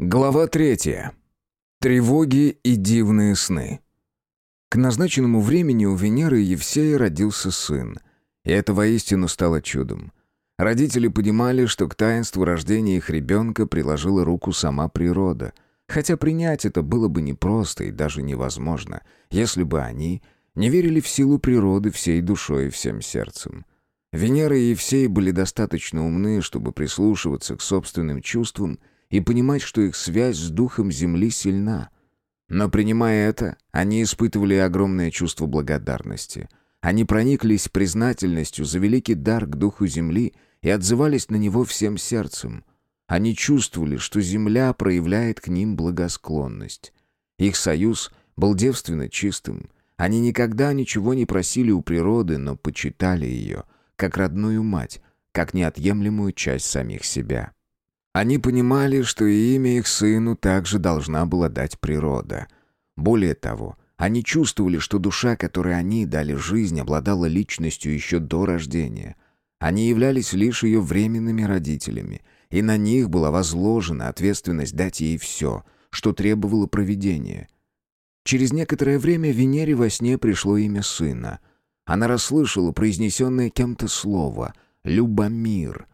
Глава третья. Тревоги и дивные сны. К назначенному времени у Венеры и Евсея родился сын, и это воистину стало чудом. Родители понимали, что к таинству рождения их ребенка приложила руку сама природа, хотя принять это было бы непросто и даже невозможно, если бы они не верили в силу природы всей душой и всем сердцем. Венера и Евсей были достаточно умны, чтобы прислушиваться к собственным чувствам – и понимать, что их связь с духом Земли сильна. Но принимая это, они испытывали огромное чувство благодарности. Они прониклись признательностью за великий дар к духу Земли и отзывались на него всем сердцем. Они чувствовали, что Земля проявляет к ним благосклонность. Их союз был девственно чистым. Они никогда ничего не просили у природы, но почитали ее, как родную мать, как неотъемлемую часть самих себя. Они понимали, что и имя их сыну также должна была дать природа. Более того, они чувствовали, что душа, которой они дали жизнь, обладала личностью еще до рождения. Они являлись лишь ее временными родителями, и на них была возложена ответственность дать ей все, что требовало проведения. Через некоторое время Венере во сне пришло имя сына. Она расслышала произнесенное кем-то слово «Любомир»,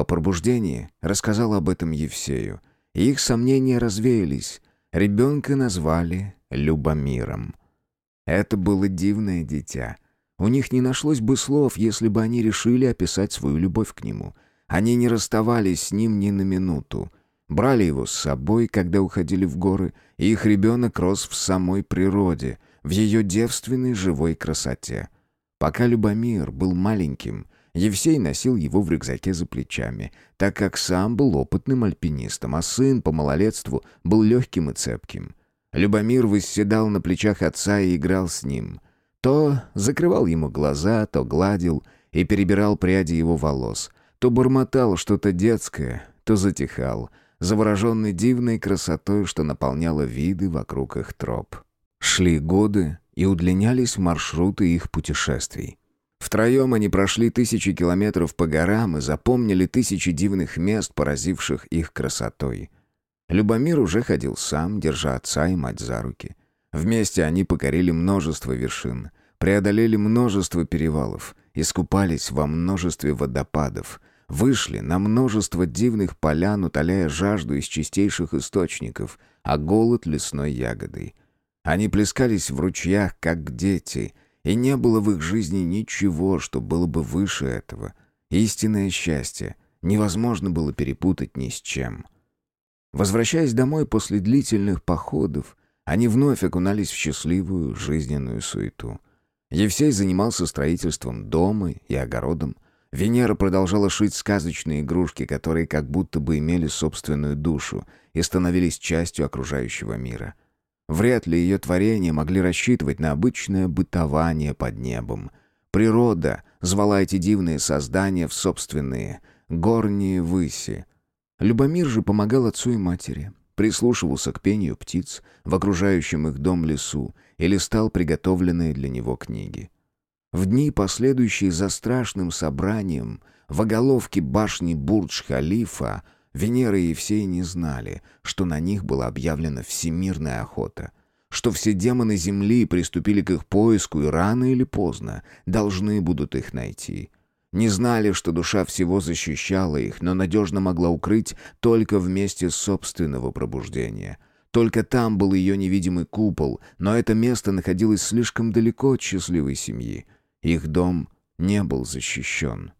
по пробуждении рассказал об этом Евсею. Их сомнения развеялись. Ребенка назвали Любомиром. Это было дивное дитя. У них не нашлось бы слов, если бы они решили описать свою любовь к нему. Они не расставались с ним ни на минуту. Брали его с собой, когда уходили в горы, и их ребенок рос в самой природе, в ее девственной живой красоте. Пока Любомир был маленьким, Евсей носил его в рюкзаке за плечами, так как сам был опытным альпинистом, а сын по малолетству был легким и цепким. Любомир восседал на плечах отца и играл с ним. То закрывал ему глаза, то гладил и перебирал пряди его волос, то бормотал что-то детское, то затихал, завороженный дивной красотой, что наполняло виды вокруг их троп. Шли годы, и удлинялись маршруты их путешествий. Втроем они прошли тысячи километров по горам и запомнили тысячи дивных мест, поразивших их красотой. Любомир уже ходил сам, держа отца и мать за руки. Вместе они покорили множество вершин, преодолели множество перевалов, искупались во множестве водопадов, вышли на множество дивных полян, утоляя жажду из чистейших источников, а голод лесной ягодой. Они плескались в ручьях, как дети — и не было в их жизни ничего, что было бы выше этого. Истинное счастье невозможно было перепутать ни с чем. Возвращаясь домой после длительных походов, они вновь окунались в счастливую жизненную суету. Евсей занимался строительством дома и огородом. Венера продолжала шить сказочные игрушки, которые как будто бы имели собственную душу и становились частью окружающего мира — Вряд ли ее творения могли рассчитывать на обычное бытование под небом. Природа звала эти дивные создания в собственные горние выси. Любомир же помогал отцу и матери, прислушивался к пению птиц в окружающем их дом лесу и листал приготовленные для него книги. В дни, последующие за страшным собранием, в оголовке башни Бурдж-Халифа Венера и Евсей не знали, что на них была объявлена всемирная охота, что все демоны Земли приступили к их поиску и рано или поздно должны будут их найти. Не знали, что душа всего защищала их, но надежно могла укрыть только вместе собственного пробуждения. Только там был ее невидимый купол, но это место находилось слишком далеко от счастливой семьи. Их дом не был защищен.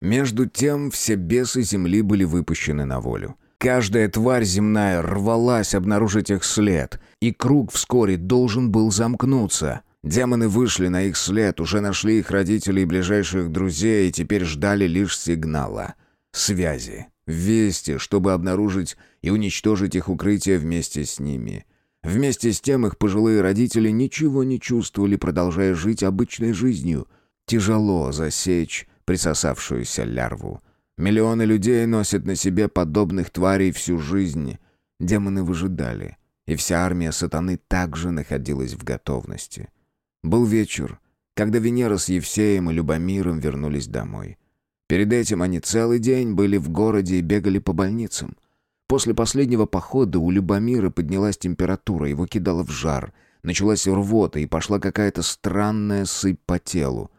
Между тем все бесы земли были выпущены на волю. Каждая тварь земная рвалась обнаружить их след, и круг вскоре должен был замкнуться. Демоны вышли на их след, уже нашли их родителей и ближайших друзей, и теперь ждали лишь сигнала. Связи. Вести, чтобы обнаружить и уничтожить их укрытие вместе с ними. Вместе с тем их пожилые родители ничего не чувствовали, продолжая жить обычной жизнью. Тяжело засечь присосавшуюся лярву. Миллионы людей носят на себе подобных тварей всю жизнь. Демоны выжидали, и вся армия сатаны также находилась в готовности. Был вечер, когда Венера с Евсеем и Любомиром вернулись домой. Перед этим они целый день были в городе и бегали по больницам. После последнего похода у Любомира поднялась температура, его кидало в жар. Началась рвота и пошла какая-то странная сыпь по телу.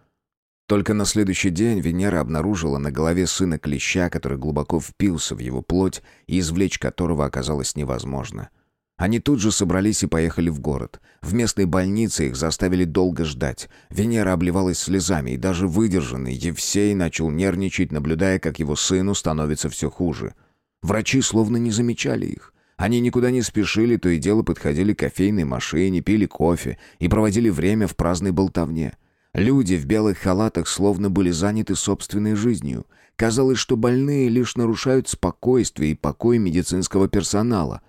Только на следующий день Венера обнаружила на голове сына клеща, который глубоко впился в его плоть и извлечь которого оказалось невозможно. Они тут же собрались и поехали в город. В местной больнице их заставили долго ждать. Венера обливалась слезами, и даже выдержанный Евсей начал нервничать, наблюдая, как его сыну становится все хуже. Врачи словно не замечали их. Они никуда не спешили, то и дело подходили к кофейной машине, пили кофе и проводили время в праздной болтовне. Люди в белых халатах словно были заняты собственной жизнью. Казалось, что больные лишь нарушают спокойствие и покой медицинского персонала.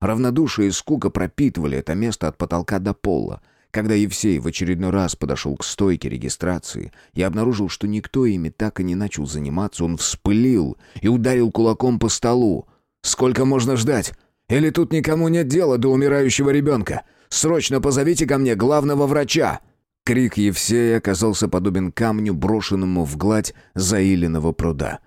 Равнодушие и скука пропитывали это место от потолка до пола. Когда Евсей в очередной раз подошел к стойке регистрации и обнаружил, что никто ими так и не начал заниматься, он вспылил и ударил кулаком по столу. «Сколько можно ждать? Или тут никому нет дела до умирающего ребенка? Срочно позовите ко мне главного врача!» Крик Евсея оказался подобен камню, брошенному в гладь заиленного пруда.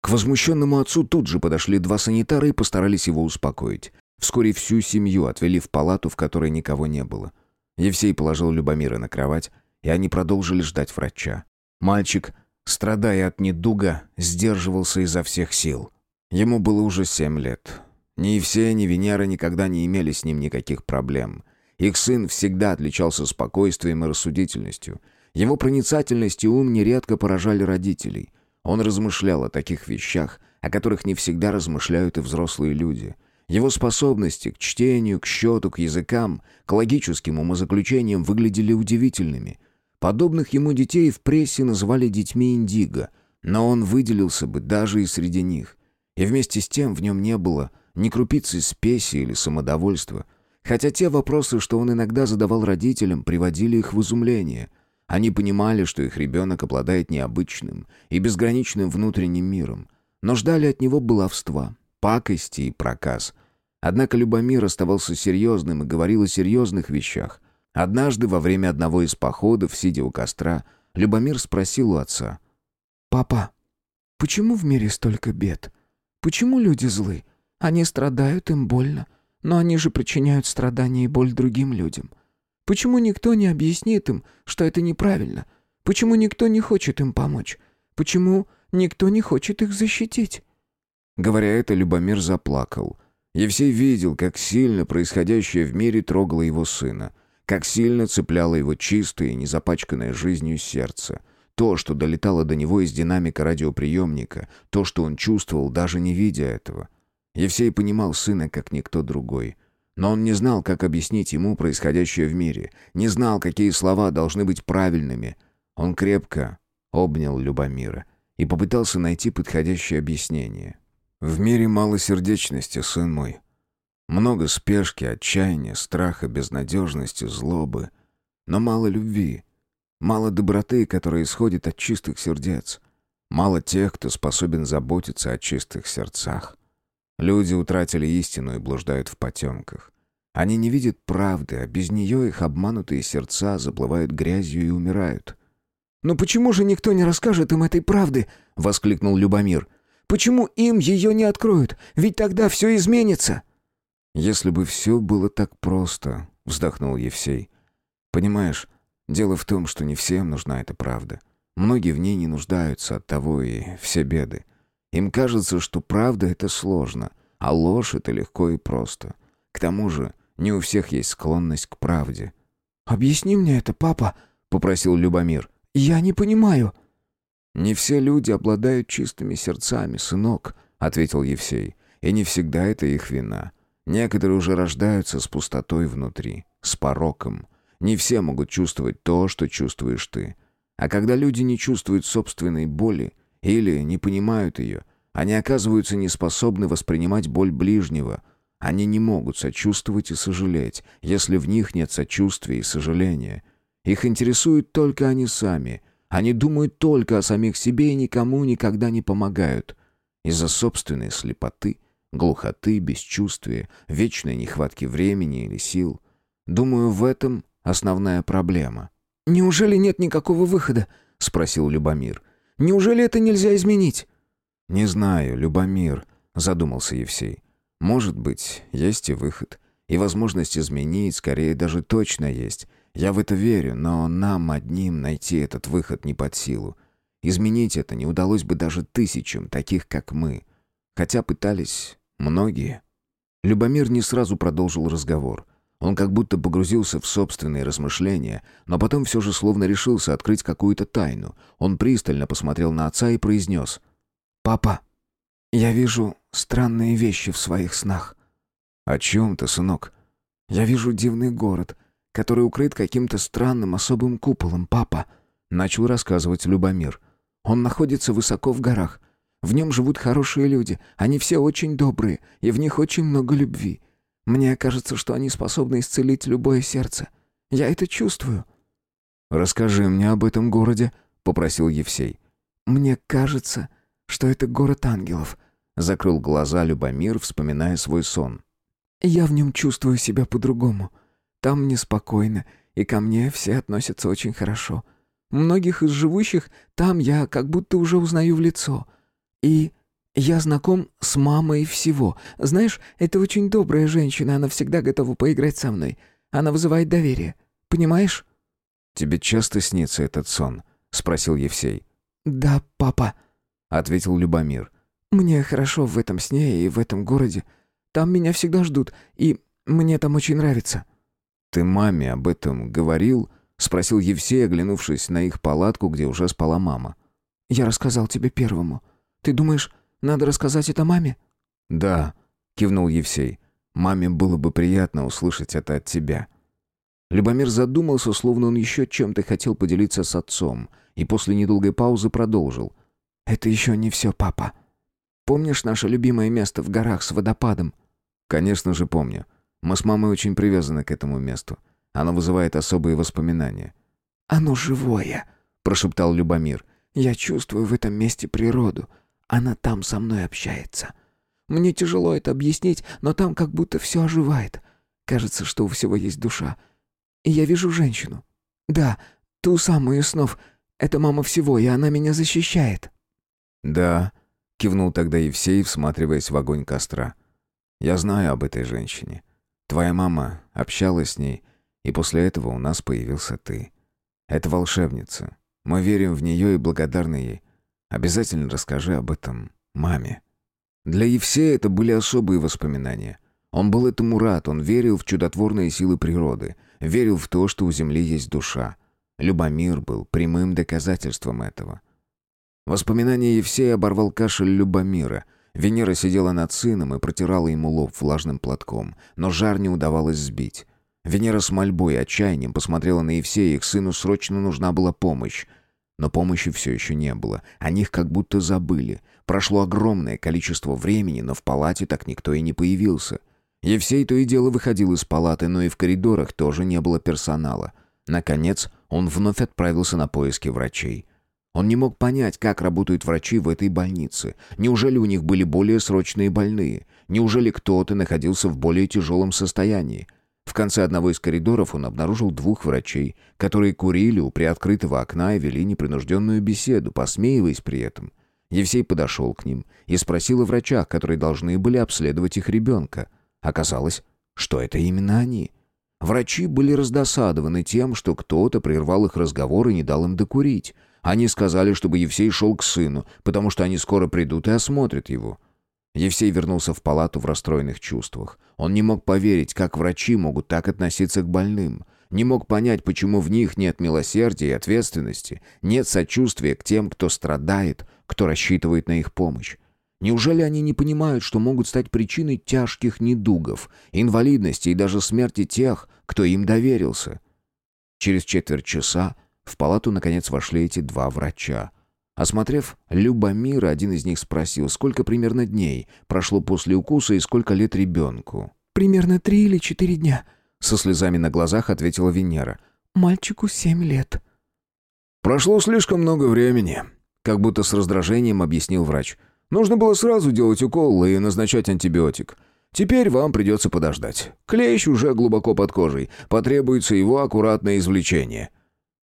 К возмущенному отцу тут же подошли два санитара и постарались его успокоить. Вскоре всю семью отвели в палату, в которой никого не было. Евсей положил Любомира на кровать, и они продолжили ждать врача. Мальчик, страдая от недуга, сдерживался изо всех сил. Ему было уже семь лет. Ни Евсей, ни Венера никогда не имели с ним никаких проблем. Их сын всегда отличался спокойствием и рассудительностью. Его проницательность и ум нередко поражали родителей. Он размышлял о таких вещах, о которых не всегда размышляют и взрослые люди. Его способности к чтению, к счету, к языкам, к логическим умозаключениям выглядели удивительными. Подобных ему детей в прессе называли детьми Индиго, но он выделился бы даже и среди них. И вместе с тем в нем не было ни крупицы спеси или самодовольства. Хотя те вопросы, что он иногда задавал родителям, приводили их в изумление. Они понимали, что их ребенок обладает необычным и безграничным внутренним миром, но ждали от него баловства, пакости и проказ. Однако Любомир оставался серьезным и говорил о серьезных вещах. Однажды, во время одного из походов, сидя у костра, Любомир спросил у отца. «Папа, почему в мире столько бед? Почему люди злы? Они страдают, им больно, но они же причиняют страдания и боль другим людям. Почему никто не объяснит им, что это неправильно? Почему никто не хочет им помочь? Почему никто не хочет их защитить?» Говоря это, Любомир заплакал. Евсей видел, как сильно происходящее в мире трогало его сына, как сильно цепляло его чистое и незапачканное жизнью сердце. То, что долетало до него из динамика радиоприемника, то, что он чувствовал, даже не видя этого. Евсей понимал сына, как никто другой. Но он не знал, как объяснить ему происходящее в мире, не знал, какие слова должны быть правильными. Он крепко обнял Любомира и попытался найти подходящее объяснение. В мире мало сердечности, сын мой. Много спешки, отчаяния, страха, безнадежности, злобы. Но мало любви. Мало доброты, которая исходит от чистых сердец. Мало тех, кто способен заботиться о чистых сердцах. Люди утратили истину и блуждают в потемках. Они не видят правды, а без нее их обманутые сердца заплывают грязью и умирают. «Но почему же никто не расскажет им этой правды?» — воскликнул Любомир. Почему им ее не откроют? Ведь тогда все изменится». «Если бы все было так просто», — вздохнул Евсей. «Понимаешь, дело в том, что не всем нужна эта правда. Многие в ней не нуждаются, от того и все беды. Им кажется, что правда — это сложно, а ложь — это легко и просто. К тому же не у всех есть склонность к правде». «Объясни мне это, папа», — попросил Любомир. «Я не понимаю». «Не все люди обладают чистыми сердцами, сынок», — ответил Евсей. «И не всегда это их вина. Некоторые уже рождаются с пустотой внутри, с пороком. Не все могут чувствовать то, что чувствуешь ты. А когда люди не чувствуют собственной боли или не понимают ее, они оказываются неспособны воспринимать боль ближнего. Они не могут сочувствовать и сожалеть, если в них нет сочувствия и сожаления. Их интересуют только они сами — они думают только о самих себе и никому никогда не помогают. Из-за собственной слепоты, глухоты, бесчувствия, вечной нехватки времени или сил. Думаю, в этом основная проблема. «Неужели нет никакого выхода?» — спросил Любомир. «Неужели это нельзя изменить?» «Не знаю, Любомир», — задумался Евсей. Может быть, есть и выход. И возможность изменить, скорее даже точно есть. Я в это верю, но нам одним найти этот выход не под силу. Изменить это не удалось бы даже тысячам, таких как мы. Хотя пытались многие. Любомир не сразу продолжил разговор. Он как будто погрузился в собственные размышления, но потом все же словно решился открыть какую-то тайну. Он пристально посмотрел на отца и произнес. «Папа, я вижу странные вещи в своих снах». «О чем ты, сынок?» «Я вижу дивный город, который укрыт каким-то странным особым куполом, папа», — начал рассказывать Любомир. «Он находится высоко в горах. В нем живут хорошие люди, они все очень добрые, и в них очень много любви. Мне кажется, что они способны исцелить любое сердце. Я это чувствую». «Расскажи мне об этом городе», — попросил Евсей. «Мне кажется, что это город ангелов», — закрыл глаза Любомир, вспоминая свой сон. «Я в нем чувствую себя по-другому. Там мне спокойно, и ко мне все относятся очень хорошо. Многих из живущих там я как будто уже узнаю в лицо. И я знаком с мамой всего. Знаешь, это очень добрая женщина, она всегда готова поиграть со мной. Она вызывает доверие. Понимаешь?» «Тебе часто снится этот сон?» — спросил Евсей. «Да, папа», — ответил Любомир. «Мне хорошо в этом сне и в этом городе. Там меня всегда ждут, и мне там очень нравится». «Ты маме об этом говорил?» — спросил Евсей, оглянувшись на их палатку, где уже спала мама. «Я рассказал тебе первому. Ты думаешь, надо рассказать это маме?» «Да», — кивнул Евсей. «Маме было бы приятно услышать это от тебя». Любомир задумался, словно он еще чем-то хотел поделиться с отцом, и после недолгой паузы продолжил. «Это еще не все, папа. Помнишь наше любимое место в горах с водопадом?» «Конечно же помню. Мы с мамой очень привязаны к этому месту. Оно вызывает особые воспоминания». «Оно живое», — прошептал Любомир. «Я чувствую в этом месте природу. Она там со мной общается. Мне тяжело это объяснить, но там как будто все оживает. Кажется, что у всего есть душа. И я вижу женщину. Да, ту самую из снов. Это мама всего, и она меня защищает». «Да», — кивнул тогда Евсей, всматриваясь в огонь костра. «Я знаю об этой женщине. Твоя мама общалась с ней, и после этого у нас появился ты. Это волшебница. Мы верим в нее и благодарны ей. Обязательно расскажи об этом маме». Для Евсея это были особые воспоминания. Он был этому рад, он верил в чудотворные силы природы, верил в то, что у Земли есть душа. Любомир был прямым доказательством этого. Воспоминания Евсея оборвал кашель Любомира. Венера сидела над сыном и протирала ему лоб влажным платком, но жар не удавалось сбить. Венера с мольбой и отчаянием посмотрела на Евсея, их сыну срочно нужна была помощь. Но помощи все еще не было. О них как будто забыли. Прошло огромное количество времени, но в палате так никто и не появился. Евсей то и дело выходил из палаты, но и в коридорах тоже не было персонала. Наконец, он вновь отправился на поиски врачей. Он не мог понять, как работают врачи в этой больнице. Неужели у них были более срочные больные? Неужели кто-то находился в более тяжелом состоянии? В конце одного из коридоров он обнаружил двух врачей, которые курили у приоткрытого окна и вели непринужденную беседу, посмеиваясь при этом. Евсей подошел к ним и спросил о врачах, которые должны были обследовать их ребенка. Оказалось, что это именно они. Врачи были раздосадованы тем, что кто-то прервал их разговор и не дал им докурить. Они сказали, чтобы Евсей шел к сыну, потому что они скоро придут и осмотрят его. Евсей вернулся в палату в расстроенных чувствах. Он не мог поверить, как врачи могут так относиться к больным. Не мог понять, почему в них нет милосердия и ответственности, нет сочувствия к тем, кто страдает, кто рассчитывает на их помощь. Неужели они не понимают, что могут стать причиной тяжких недугов, инвалидности и даже смерти тех, кто им доверился? Через четверть часа в палату наконец вошли эти два врача. Осмотрев Любомира, один из них спросил, сколько примерно дней прошло после укуса и сколько лет ребенку. «Примерно три или четыре дня», — со слезами на глазах ответила Венера. «Мальчику семь лет». «Прошло слишком много времени», — как будто с раздражением объяснил врач. «Нужно было сразу делать укол и назначать антибиотик. Теперь вам придется подождать. Клещ уже глубоко под кожей. Потребуется его аккуратное извлечение».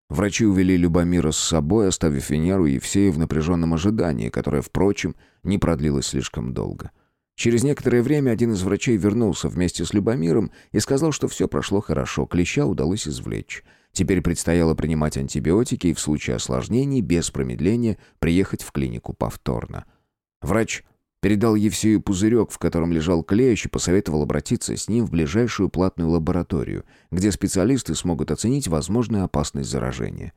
Врачи увели Любомира с собой, оставив Венеру и Евсея в напряженном ожидании, которое, впрочем, не продлилось слишком долго. Через некоторое время один из врачей вернулся вместе с Любомиром и сказал, что все прошло хорошо, клеща удалось извлечь. Теперь предстояло принимать антибиотики и в случае осложнений без промедления приехать в клинику повторно. Врач передал Евсею пузырек, в котором лежал клещ, и посоветовал обратиться с ним в ближайшую платную лабораторию, где специалисты смогут оценить возможную опасность заражения.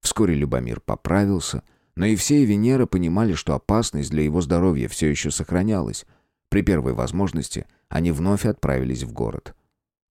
Вскоре Любомир поправился, но Евсей и Венера понимали, что опасность для его здоровья все еще сохранялась. При первой возможности они вновь отправились в город.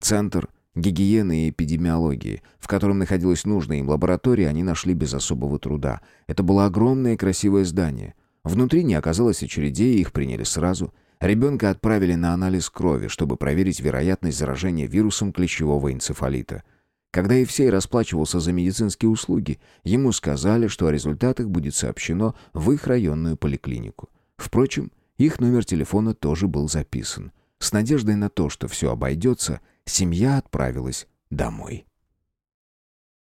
Центр гигиены и эпидемиологии, в котором находилась нужная им лаборатория, они нашли без особого труда. Это было огромное и красивое здание. Внутри не оказалось очередей, их приняли сразу. Ребенка отправили на анализ крови, чтобы проверить вероятность заражения вирусом клещевого энцефалита. Когда Евсей расплачивался за медицинские услуги, ему сказали, что о результатах будет сообщено в их районную поликлинику. Впрочем, их номер телефона тоже был записан. С надеждой на то, что все обойдется, семья отправилась домой.